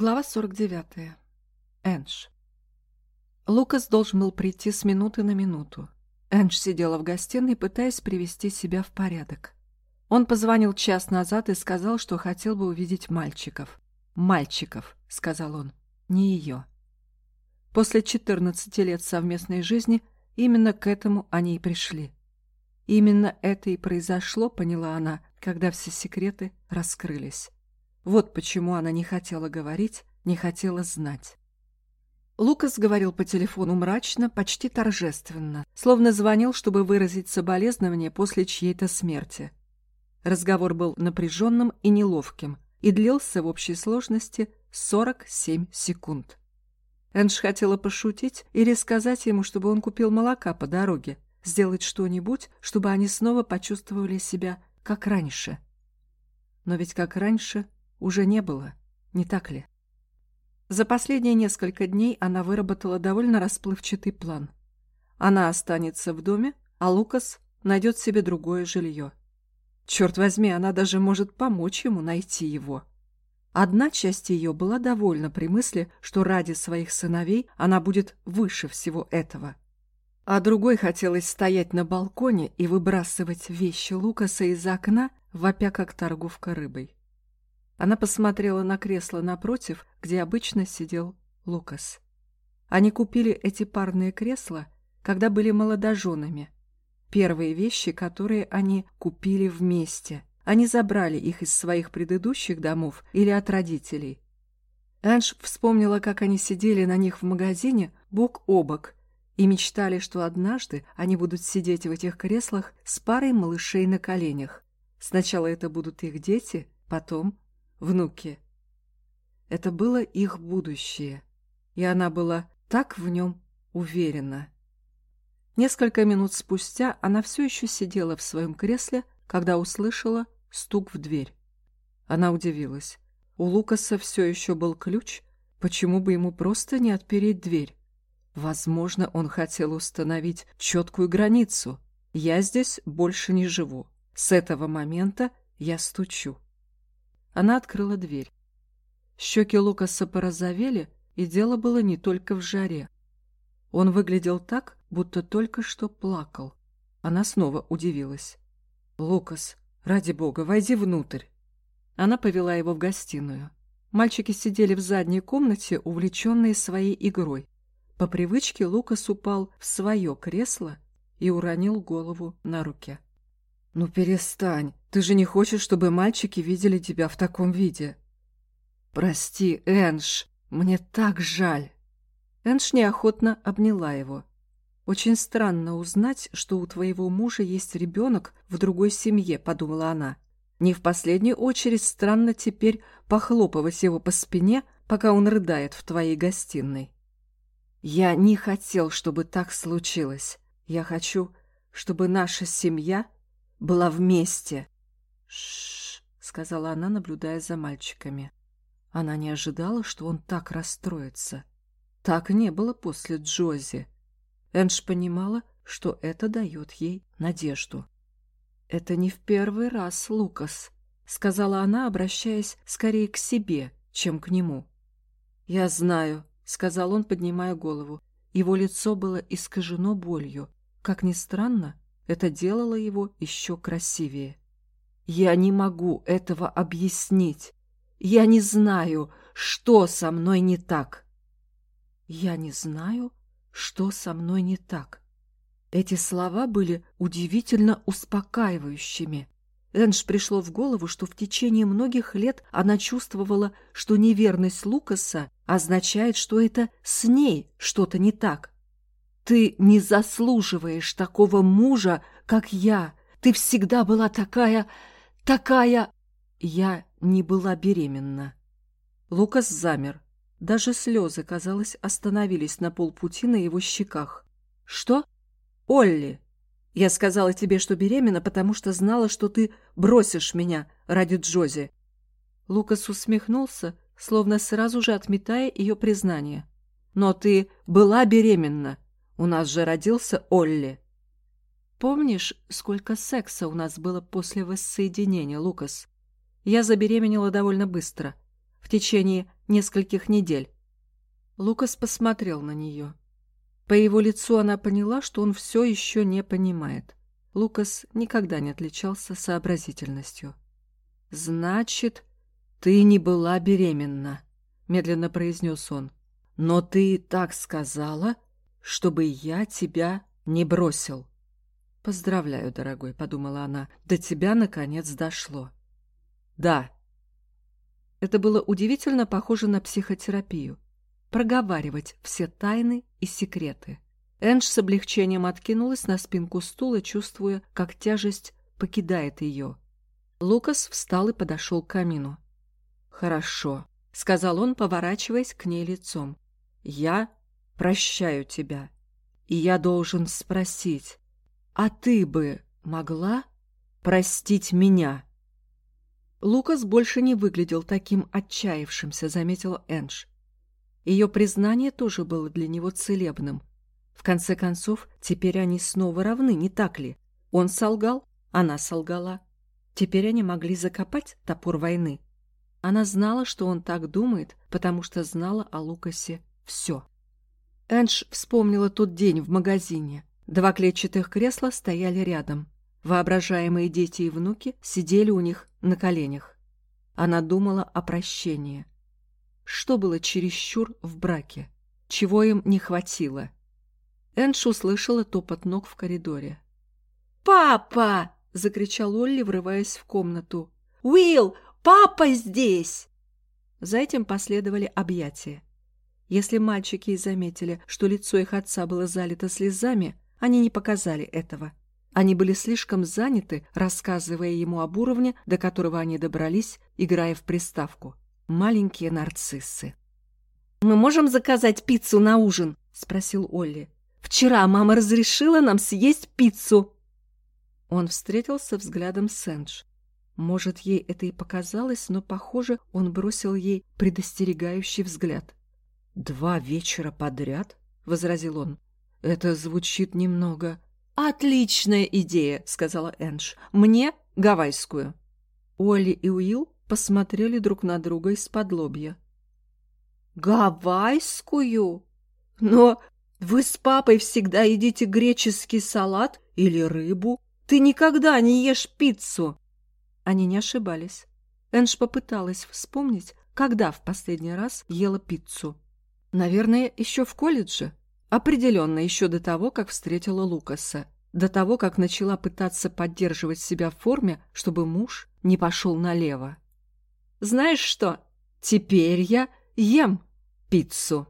Глава 49. Эндж. Лукас должен был прийти с минуты на минуту. Эндж сидела в гостиной, пытаясь привести себя в порядок. Он позвонил час назад и сказал, что хотел бы увидеть мальчиков. «Мальчиков», — сказал он, — «не ее». После 14 лет совместной жизни именно к этому они и пришли. Именно это и произошло, поняла она, когда все секреты раскрылись. Вот почему она не хотела говорить, не хотела знать. Лукас говорил по телефону мрачно, почти торжественно, словно звонил, чтобы выразить соболезнование после чьей-то смерти. Разговор был напряженным и неловким и длился в общей сложности 47 секунд. Эндж хотела пошутить или сказать ему, чтобы он купил молока по дороге, сделать что-нибудь, чтобы они снова почувствовали себя как раньше. Но ведь как раньше уже не было, не так ли? За последние несколько дней она выработала довольно расплывчатый план. Она останется в доме, а Лукас найдет себе другое жилье. Черт возьми, она даже может помочь ему найти его. Одна часть ее была довольна при мысли, что ради своих сыновей она будет выше всего этого. А другой хотелось стоять на балконе и выбрасывать вещи Лукаса из окна, вопя как торговка рыбой. Она посмотрела на кресло напротив, где обычно сидел Лукас. Они купили эти парные кресла, когда были молодоженами. Первые вещи, которые они купили вместе. Они забрали их из своих предыдущих домов или от родителей. Энж вспомнила, как они сидели на них в магазине бок о бок и мечтали, что однажды они будут сидеть в этих креслах с парой малышей на коленях. Сначала это будут их дети, потом внуки. Это было их будущее, и она была так в нем уверена. Несколько минут спустя она все еще сидела в своем кресле, когда услышала стук в дверь. Она удивилась. У Лукаса все еще был ключ, почему бы ему просто не отпереть дверь? Возможно, он хотел установить четкую границу. Я здесь больше не живу. С этого момента я стучу. Она открыла дверь. Щеки Лукаса порозовели, и дело было не только в жаре. Он выглядел так, будто только что плакал. Она снова удивилась. «Лукас, ради бога, войди внутрь!» Она повела его в гостиную. Мальчики сидели в задней комнате, увлеченные своей игрой. По привычке Лукас упал в свое кресло и уронил голову на руке. «Ну перестань, ты же не хочешь, чтобы мальчики видели тебя в таком виде?» «Прости, Энж, мне так жаль!» Энж неохотно обняла его. «Очень странно узнать, что у твоего мужа есть ребенок в другой семье», — подумала она. «Не в последнюю очередь странно теперь похлопывать его по спине, пока он рыдает в твоей гостиной». «Я не хотел, чтобы так случилось. Я хочу, чтобы наша семья была вместе. Шш, сказала она, наблюдая за мальчиками. Она не ожидала, что он так расстроится. Так не было после Джози. Эндж понимала, что это дает ей надежду. «Это не в первый раз, Лукас», — сказала она, обращаясь скорее к себе, чем к нему. «Я знаю», — сказал он, поднимая голову. Его лицо было искажено болью. Как ни странно, это делало его еще красивее. «Я не могу этого объяснить. Я не знаю, что со мной не так». «Я не знаю, что со мной не так». Эти слова были удивительно успокаивающими. Энж пришло в голову, что в течение многих лет она чувствовала, что неверность Лукаса означает, что это с ней что-то не так. Ты не заслуживаешь такого мужа, как я. Ты всегда была такая... такая... Я не была беременна. Лукас замер. Даже слезы, казалось, остановились на полпути на его щеках. «Что? Олли! Я сказала тебе, что беременна, потому что знала, что ты бросишь меня ради Джози». Лукас усмехнулся, словно сразу же отметая ее признание. «Но ты была беременна. У нас же родился Олли. Помнишь, сколько секса у нас было после воссоединения, Лукас? Я забеременела довольно быстро. В течение нескольких недель. Лукас посмотрел на нее. По его лицу она поняла, что он все еще не понимает. Лукас никогда не отличался сообразительностью. «Значит, ты не была беременна», — медленно произнес он. «Но ты так сказала, чтобы я тебя не бросил». «Поздравляю, дорогой», — подумала она, — «до тебя, наконец, дошло». «Да». Это было удивительно похоже на психотерапию. Проговаривать все тайны и секреты. Эндж с облегчением откинулась на спинку стула, чувствуя, как тяжесть покидает ее. Лукас встал и подошел к камину. «Хорошо», — сказал он, поворачиваясь к ней лицом. «Я прощаю тебя. И я должен спросить, а ты бы могла простить меня?» Лукас больше не выглядел таким отчаявшимся, заметил Эндж. Ее признание тоже было для него целебным. В конце концов, теперь они снова равны, не так ли? Он солгал, она солгала. Теперь они могли закопать топор войны. Она знала, что он так думает, потому что знала о Лукасе все. Эндж вспомнила тот день в магазине. Два клетчатых кресла стояли рядом. Воображаемые дети и внуки сидели у них на коленях. Она думала о прощении. Что было чересчур в браке? Чего им не хватило? Эндж услышала топот ног в коридоре. «Папа!» — закричал Олли, врываясь в комнату. «Уилл, папа здесь!» За этим последовали объятия. Если мальчики и заметили, что лицо их отца было залито слезами, они не показали этого. Они были слишком заняты, рассказывая ему об уровне, до которого они добрались, играя в приставку. Маленькие нарциссы. «Мы можем заказать пиццу на ужин?» — спросил Олли. «Вчера мама разрешила нам съесть пиццу». Он встретился взглядом с Эндж. Может, ей это и показалось, но, похоже, он бросил ей предостерегающий взгляд. «Два вечера подряд?» — возразил он. «Это звучит немного...» «Отличная идея!» — сказала Эндж. «Мне гавайскую». Олли и Уилл посмотрели друг на друга из-под лобья. «Гавайскую? Но вы с папой всегда едите греческий салат или рыбу. Ты никогда не ешь пиццу!» Они не ошибались. Эндж попыталась вспомнить, когда в последний раз ела пиццу. Наверное, еще в колледже. Определенно, еще до того, как встретила Лукаса. До того, как начала пытаться поддерживать себя в форме, чтобы муж не пошел налево. Знаешь что? Теперь я ем пиццу.